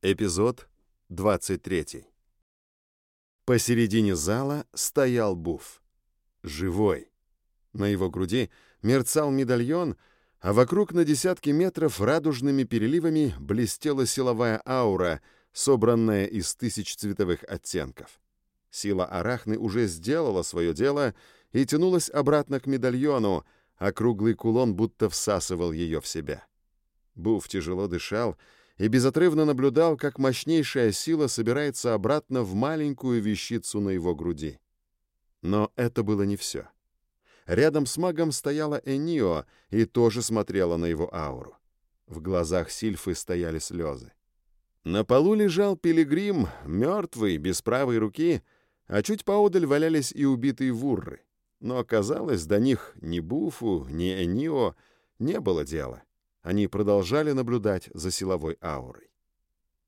Эпизод 23. Посередине зала стоял Буф. Живой. На его груди мерцал медальон, а вокруг на десятки метров радужными переливами блестела силовая аура, собранная из тысяч цветовых оттенков. Сила Арахны уже сделала свое дело и тянулась обратно к медальону, а круглый кулон будто всасывал ее в себя. Буф тяжело дышал и безотрывно наблюдал, как мощнейшая сила собирается обратно в маленькую вещицу на его груди. Но это было не все. Рядом с магом стояла Энио и тоже смотрела на его ауру. В глазах Сильфы стояли слезы. На полу лежал пилигрим, мертвый, без правой руки, а чуть поодаль валялись и убитые вурры. Но, оказалось, до них ни Буфу, ни Энио не было дела. Они продолжали наблюдать за силовой аурой.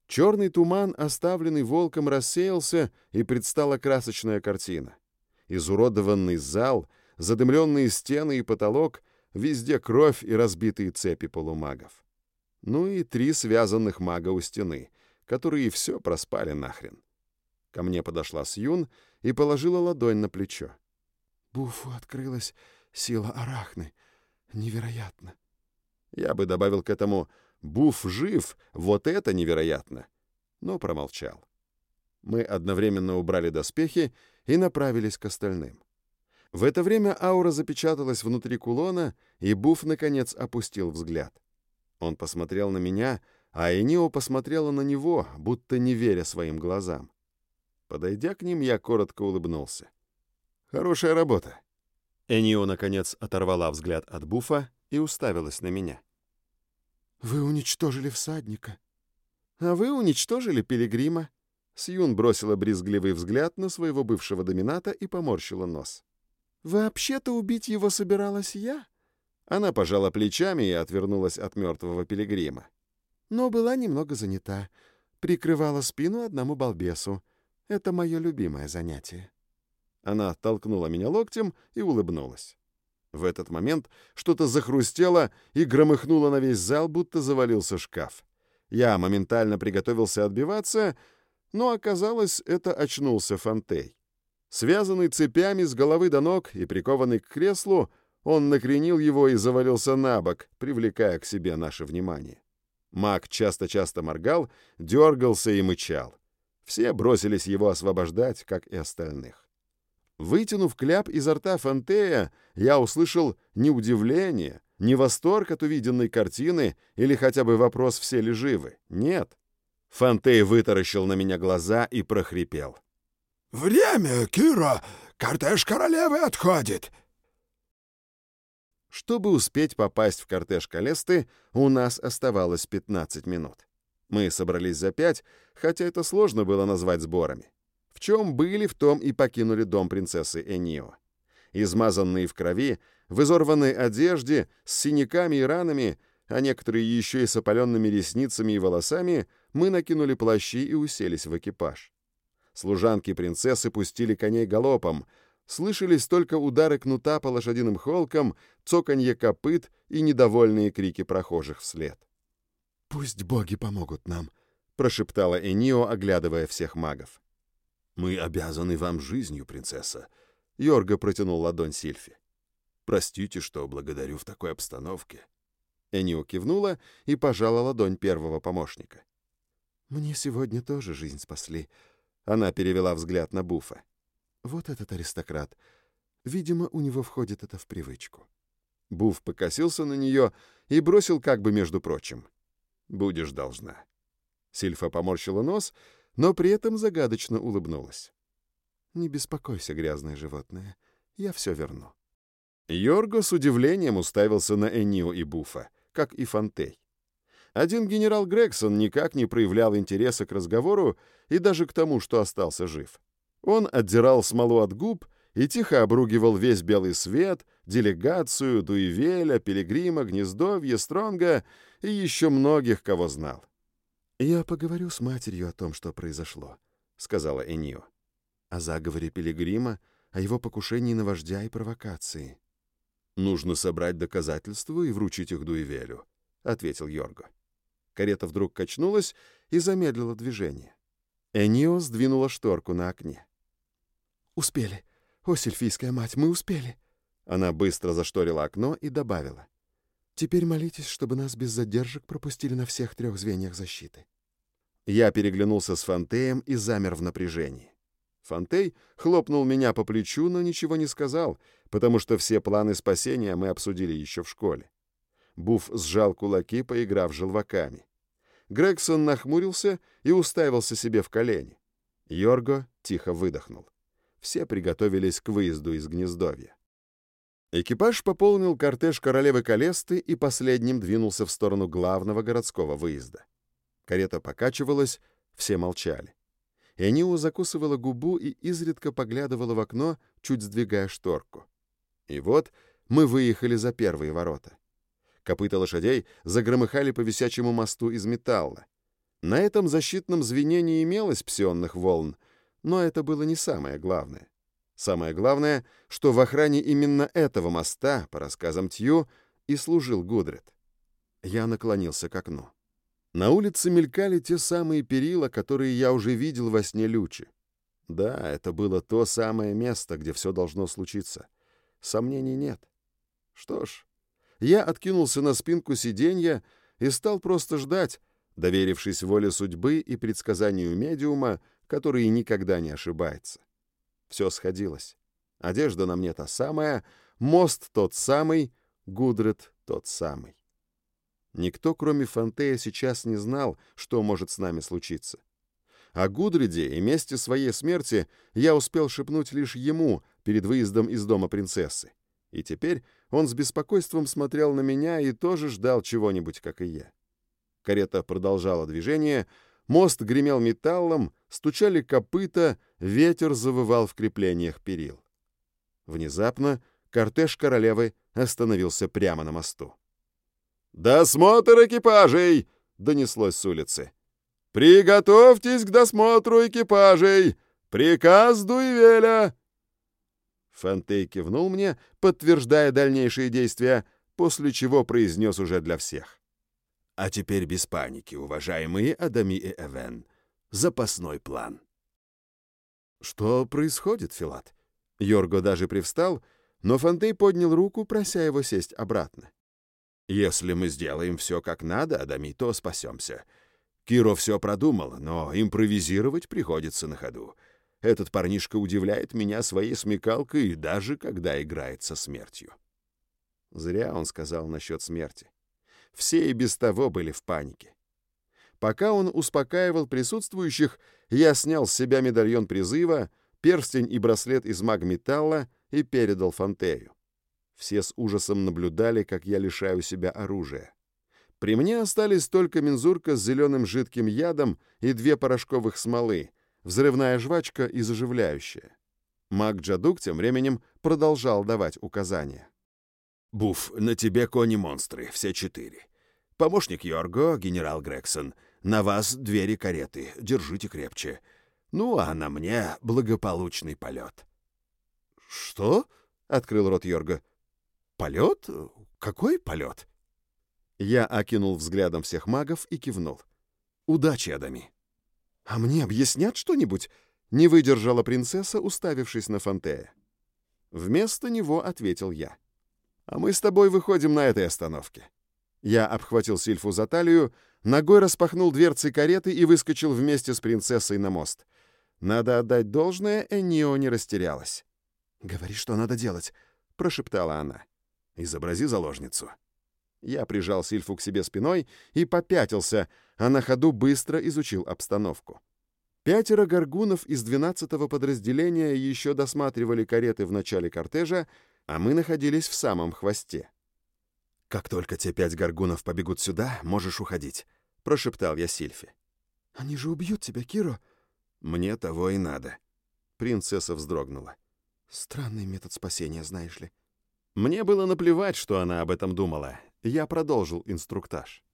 Черный туман, оставленный волком, рассеялся, и предстала красочная картина. Изуродованный зал, задымленные стены и потолок, везде кровь и разбитые цепи полумагов. Ну и три связанных мага у стены, которые все проспали нахрен. Ко мне подошла Сьюн и положила ладонь на плечо. «Буфу открылась сила Арахны. Невероятно!» Я бы добавил к этому «Буф жив, вот это невероятно!» Но промолчал. Мы одновременно убрали доспехи и направились к остальным. В это время аура запечаталась внутри кулона, и Буф, наконец, опустил взгляд. Он посмотрел на меня, а Энио посмотрела на него, будто не веря своим глазам. Подойдя к ним, я коротко улыбнулся. «Хорошая работа». Энио, наконец, оторвала взгляд от Буфа и уставилась на меня. «Вы уничтожили всадника». «А вы уничтожили пилигрима». Сьюн бросила брезгливый взгляд на своего бывшего домината и поморщила нос. «Вообще-то убить его собиралась я». Она пожала плечами и отвернулась от мертвого пилигрима. «Но была немного занята. Прикрывала спину одному балбесу. Это мое любимое занятие». Она толкнула меня локтем и улыбнулась. В этот момент что-то захрустело и громыхнуло на весь зал, будто завалился шкаф. Я моментально приготовился отбиваться, но оказалось, это очнулся Фонтей. Связанный цепями с головы до ног и прикованный к креслу, он накренил его и завалился на бок, привлекая к себе наше внимание. Маг часто-часто моргал, дергался и мычал. Все бросились его освобождать, как и остальных. Вытянув кляп изо рта Фантея, я услышал не удивление, не восторг от увиденной картины или хотя бы вопрос, все ли живы. Нет. Фантей вытаращил на меня глаза и прохрипел. «Время, Кира! Кортеж королевы отходит!» Чтобы успеть попасть в кортеж Калесты, у нас оставалось 15 минут. Мы собрались за пять, хотя это сложно было назвать сборами. В чем были, в том и покинули дом принцессы Энио. Измазанные в крови, в изорванной одежде, с синяками и ранами, а некоторые еще и с опаленными ресницами и волосами, мы накинули плащи и уселись в экипаж. Служанки принцессы пустили коней галопом, слышались только удары кнута по лошадиным холкам, цоканье копыт и недовольные крики прохожих вслед. «Пусть боги помогут нам», — прошептала Энио, оглядывая всех магов. «Мы обязаны вам жизнью, принцесса», — Йорга протянул ладонь Сильфи. «Простите, что благодарю в такой обстановке». Энио кивнула и пожала ладонь первого помощника. «Мне сегодня тоже жизнь спасли». Она перевела взгляд на Буфа. «Вот этот аристократ. Видимо, у него входит это в привычку». Буф покосился на нее и бросил как бы между прочим. «Будешь должна». Сильфа поморщила нос — но при этом загадочно улыбнулась. «Не беспокойся, грязное животное, я все верну». Йорго с удивлением уставился на Энио и Буфа, как и Фонтей. Один генерал Грегсон никак не проявлял интереса к разговору и даже к тому, что остался жив. Он отдирал смолу от губ и тихо обругивал весь белый свет, делегацию, Дуивеля, Пилигрима, Гнездовье, Стронга и еще многих, кого знал. «Я поговорю с матерью о том, что произошло», — сказала Энио. «О заговоре Пилигрима, о его покушении на вождя и провокации». «Нужно собрать доказательства и вручить их Дуивелю», — ответил Йорго. Карета вдруг качнулась и замедлила движение. Энио сдвинула шторку на окне. «Успели. О, сельфийская мать, мы успели!» Она быстро зашторила окно и добавила. «Теперь молитесь, чтобы нас без задержек пропустили на всех трех звеньях защиты». Я переглянулся с Фантеем и замер в напряжении. Фантей хлопнул меня по плечу, но ничего не сказал, потому что все планы спасения мы обсудили еще в школе. Буф сжал кулаки, поиграв желваками. Грегсон нахмурился и уставился себе в колени. Йорго тихо выдохнул. Все приготовились к выезду из гнездовья. Экипаж пополнил кортеж королевы Калесты и последним двинулся в сторону главного городского выезда. Карета покачивалась, все молчали. Эниу закусывала губу и изредка поглядывала в окно, чуть сдвигая шторку. И вот мы выехали за первые ворота. Копыта лошадей загромыхали по висячему мосту из металла. На этом защитном звене не имелось псионных волн, но это было не самое главное. Самое главное, что в охране именно этого моста, по рассказам Тью, и служил Гудрет. Я наклонился к окну. На улице мелькали те самые перила, которые я уже видел во сне Лючи. Да, это было то самое место, где все должно случиться. Сомнений нет. Что ж, я откинулся на спинку сиденья и стал просто ждать, доверившись воле судьбы и предсказанию медиума, который никогда не ошибается. Все сходилось. Одежда на мне та самая, мост тот самый, Гудрет тот самый. Никто, кроме Фантея, сейчас не знал, что может с нами случиться. О Гудриде и месте своей смерти я успел шепнуть лишь ему перед выездом из дома принцессы. И теперь он с беспокойством смотрел на меня и тоже ждал чего-нибудь, как и я. Карета продолжала движение, мост гремел металлом, стучали копыта, ветер завывал в креплениях перил. Внезапно кортеж королевы остановился прямо на мосту. «Досмотр экипажей!» — донеслось с улицы. «Приготовьтесь к досмотру экипажей! Приказ Дуйвеля!» Фантей кивнул мне, подтверждая дальнейшие действия, после чего произнес уже для всех. «А теперь без паники, уважаемые Адами и Эвен. Запасной план». «Что происходит, Филат?» Йорго даже привстал, но Фантей поднял руку, прося его сесть обратно. Если мы сделаем все как надо, Адами, то спасемся. Киро все продумал, но импровизировать приходится на ходу. Этот парнишка удивляет меня своей смекалкой, даже когда играет со смертью. Зря он сказал насчет смерти. Все и без того были в панике. Пока он успокаивал присутствующих, я снял с себя медальон призыва, перстень и браслет из магметалла и передал Фантею. Все с ужасом наблюдали, как я лишаю себя оружия. При мне остались только мензурка с зеленым жидким ядом и две порошковых смолы, взрывная жвачка и заживляющая. Маг Джадук тем временем продолжал давать указания. «Буф, на тебе кони-монстры, все четыре. Помощник Йорго, генерал Грегсон, на вас двери кареты, держите крепче. Ну, а на мне благополучный полет». «Что?» — открыл рот Йорго. «Полет? Какой полет?» Я окинул взглядом всех магов и кивнул. «Удачи, Адами!» «А мне объяснят что-нибудь?» — не выдержала принцесса, уставившись на Фантея. Вместо него ответил я. «А мы с тобой выходим на этой остановке». Я обхватил Сильфу за талию, ногой распахнул дверцы кареты и выскочил вместе с принцессой на мост. Надо отдать должное, Энио не растерялась. «Говори, что надо делать», — прошептала она. Изобрази заложницу». Я прижал Сильфу к себе спиной и попятился, а на ходу быстро изучил обстановку. Пятеро горгунов из 12-го подразделения еще досматривали кареты в начале кортежа, а мы находились в самом хвосте. «Как только те пять горгунов побегут сюда, можешь уходить», — прошептал я Сильфе. «Они же убьют тебя, Киро». «Мне того и надо». Принцесса вздрогнула. «Странный метод спасения, знаешь ли. Мне было наплевать, что она об этом думала. Я продолжил инструктаж.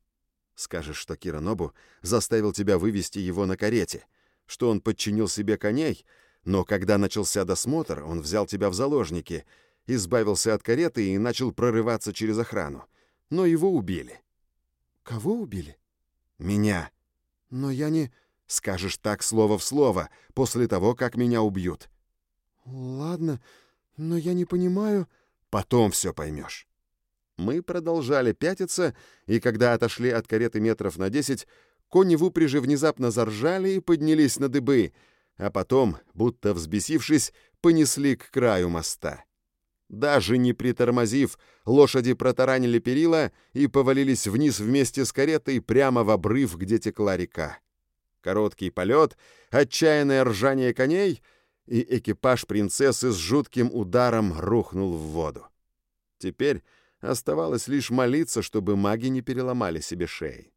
Скажешь, что Кира Нобу заставил тебя вывести его на карете, что он подчинил себе коней, но когда начался досмотр, он взял тебя в заложники, избавился от кареты и начал прорываться через охрану. Но его убили. Кого убили? «Меня». «Но я не...» «Скажешь так слово в слово, после того, как меня убьют». «Ладно, но я не понимаю...» «Потом все поймешь». Мы продолжали пятиться, и когда отошли от кареты метров на десять, кони в упряжи внезапно заржали и поднялись на дыбы, а потом, будто взбесившись, понесли к краю моста. Даже не притормозив, лошади протаранили перила и повалились вниз вместе с каретой прямо в обрыв, где текла река. Короткий полет, отчаянное ржание коней, и экипаж принцессы с жутким ударом рухнул в воду. Теперь оставалось лишь молиться, чтобы маги не переломали себе шеи.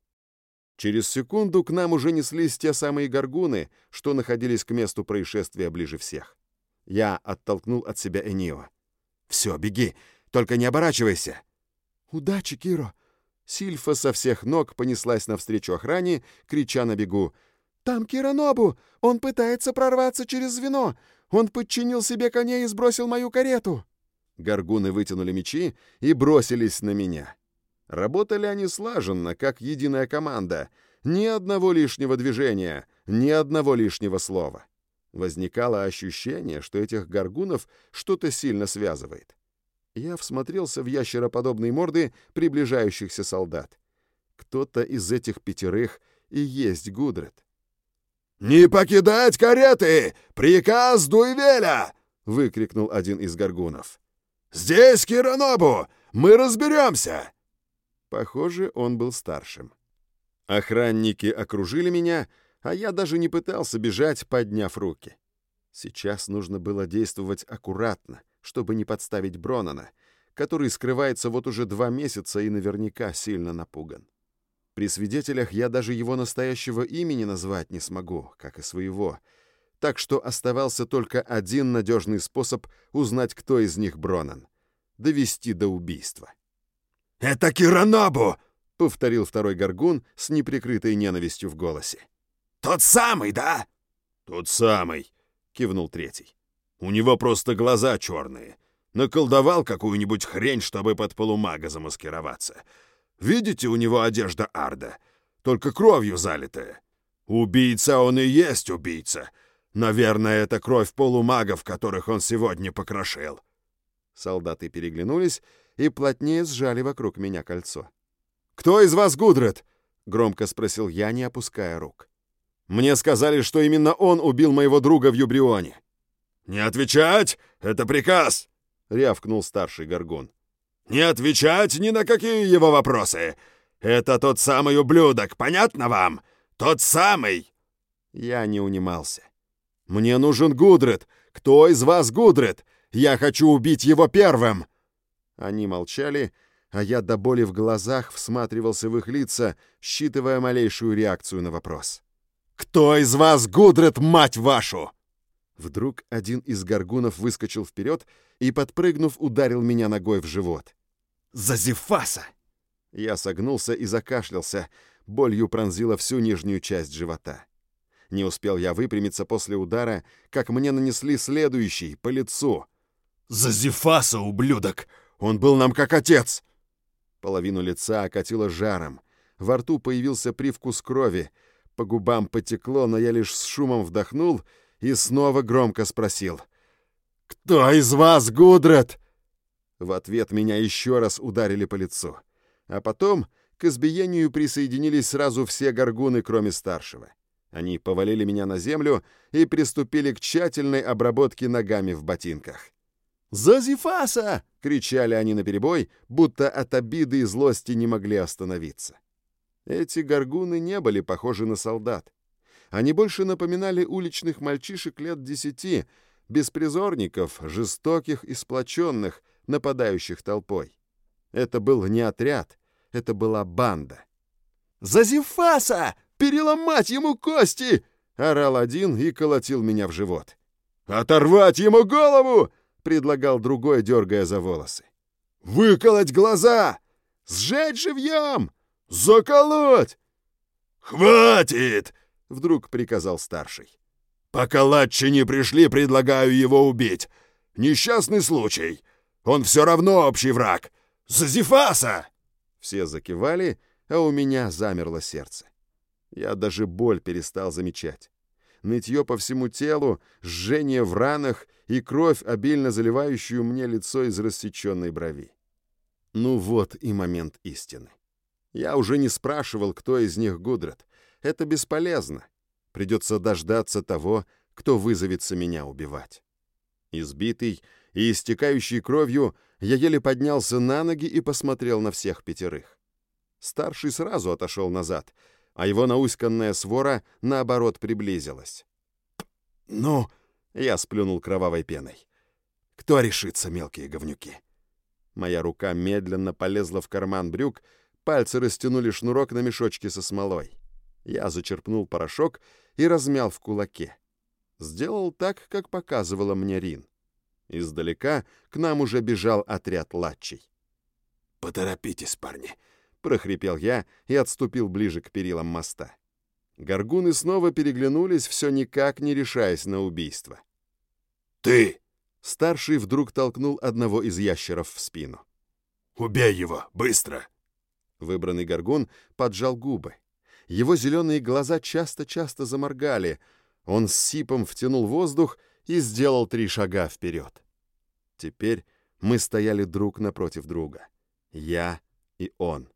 Через секунду к нам уже неслись те самые горгуны, что находились к месту происшествия ближе всех. Я оттолкнул от себя Энио. «Все, беги, только не оборачивайся!» «Удачи, Киро!» Сильфа со всех ног понеслась навстречу охране, крича на бегу. «Там Киранобу! Он пытается прорваться через звено! Он подчинил себе коней и сбросил мою карету!» Горгуны вытянули мечи и бросились на меня. Работали они слаженно, как единая команда. Ни одного лишнего движения, ни одного лишнего слова. Возникало ощущение, что этих горгунов что-то сильно связывает. Я всмотрелся в ящероподобные морды приближающихся солдат. Кто-то из этих пятерых и есть Гудрет. «Не покидать кареты! Приказ Дуйвеля!» — выкрикнул один из горгунов. «Здесь Киранобу! Мы разберемся!» Похоже, он был старшим. Охранники окружили меня, а я даже не пытался бежать, подняв руки. Сейчас нужно было действовать аккуратно, чтобы не подставить Бронана, который скрывается вот уже два месяца и наверняка сильно напуган. При свидетелях я даже его настоящего имени назвать не смогу, как и своего, так что оставался только один надежный способ узнать, кто из них Бронан — довести до убийства. «Это Киранабу!» — повторил второй горгун с неприкрытой ненавистью в голосе. «Тот самый, да?» «Тот самый», — кивнул третий. «У него просто глаза черные. Наколдовал какую-нибудь хрень, чтобы под полумага замаскироваться. Видите, у него одежда Арда, только кровью залитая. Убийца он и есть убийца. Наверное, это кровь полумагов, которых он сегодня покрошил». Солдаты переглянулись и плотнее сжали вокруг меня кольцо. «Кто из вас Гудред?» — громко спросил я, не опуская рук. Мне сказали, что именно он убил моего друга в Юбрионе. «Не отвечать! Это приказ!» — рявкнул старший горгон. «Не отвечать ни на какие его вопросы! Это тот самый ублюдок, понятно вам? Тот самый!» Я не унимался. «Мне нужен Гудред! Кто из вас Гудред? Я хочу убить его первым!» Они молчали, а я до боли в глазах всматривался в их лица, считывая малейшую реакцию на вопрос. «Кто из вас Гудрет, мать вашу?» Вдруг один из горгунов выскочил вперед и, подпрыгнув, ударил меня ногой в живот. «Зазефаса!» Я согнулся и закашлялся, болью пронзила всю нижнюю часть живота. Не успел я выпрямиться после удара, как мне нанесли следующий, по лицу. «Зазефаса, ублюдок! Он был нам как отец!» Половину лица окатило жаром. Во рту появился привкус крови, по губам потекло, но я лишь с шумом вдохнул и снова громко спросил. «Кто из вас Гудрет?» В ответ меня еще раз ударили по лицу. А потом к избиению присоединились сразу все горгуны, кроме старшего. Они повалили меня на землю и приступили к тщательной обработке ногами в ботинках. «Зазифаса!» — кричали они наперебой, будто от обиды и злости не могли остановиться. Эти горгуны не были похожи на солдат. Они больше напоминали уличных мальчишек лет десяти, беспризорников, жестоких и сплоченных, нападающих толпой. Это был не отряд, это была банда. «Зазифаса! Переломать ему кости!» — орал один и колотил меня в живот. «Оторвать ему голову!» — предлагал другой, дергая за волосы. «Выколоть глаза! Сжечь живьем!» «Заколоть!» «Хватит!» — вдруг приказал старший. «Пока латчи не пришли, предлагаю его убить. Несчастный случай. Он все равно общий враг. Зазифаса!» Все закивали, а у меня замерло сердце. Я даже боль перестал замечать. Нытье по всему телу, жжение в ранах и кровь, обильно заливающую мне лицо из рассеченной брови. Ну вот и момент истины. Я уже не спрашивал, кто из них Гудрат. Это бесполезно. Придется дождаться того, кто вызовется меня убивать. Избитый и истекающий кровью, я еле поднялся на ноги и посмотрел на всех пятерых. Старший сразу отошел назад, а его науськанная свора, наоборот, приблизилась. «Ну?» — я сплюнул кровавой пеной. «Кто решится, мелкие говнюки?» Моя рука медленно полезла в карман брюк, пальцы растянули шнурок на мешочке со смолой. Я зачерпнул порошок и размял в кулаке. Сделал так, как показывала мне Рин. Издалека к нам уже бежал отряд латчей. «Поторопитесь, парни!» — прохрипел я и отступил ближе к перилам моста. Горгуны снова переглянулись, все никак не решаясь на убийство. «Ты!» — старший вдруг толкнул одного из ящеров в спину. «Убей его! Быстро!» Выбранный горгун поджал губы. Его зеленые глаза часто-часто заморгали. Он с сипом втянул воздух и сделал три шага вперед. Теперь мы стояли друг напротив друга. Я и он.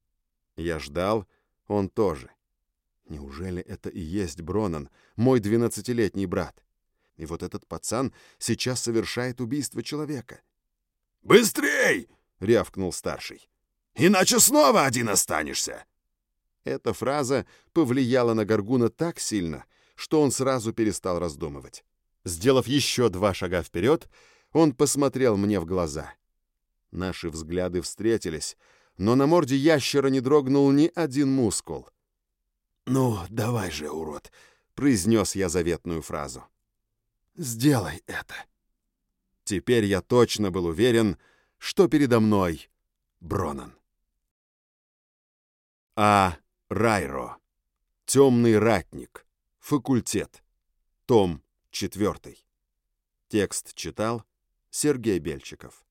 Я ждал, он тоже. Неужели это и есть Бронан, мой двенадцатилетний брат? И вот этот пацан сейчас совершает убийство человека. «Быстрей!» — рявкнул старший. «Иначе снова один останешься!» Эта фраза повлияла на Гаргуна так сильно, что он сразу перестал раздумывать. Сделав еще два шага вперед, он посмотрел мне в глаза. Наши взгляды встретились, но на морде ящера не дрогнул ни один мускул. «Ну, давай же, урод!» — произнес я заветную фразу. «Сделай это!» Теперь я точно был уверен, что передо мной Бронан. А. Райро. Темный ратник. Факультет. Том 4. Текст читал Сергей Бельчиков.